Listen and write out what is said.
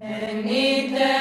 Venite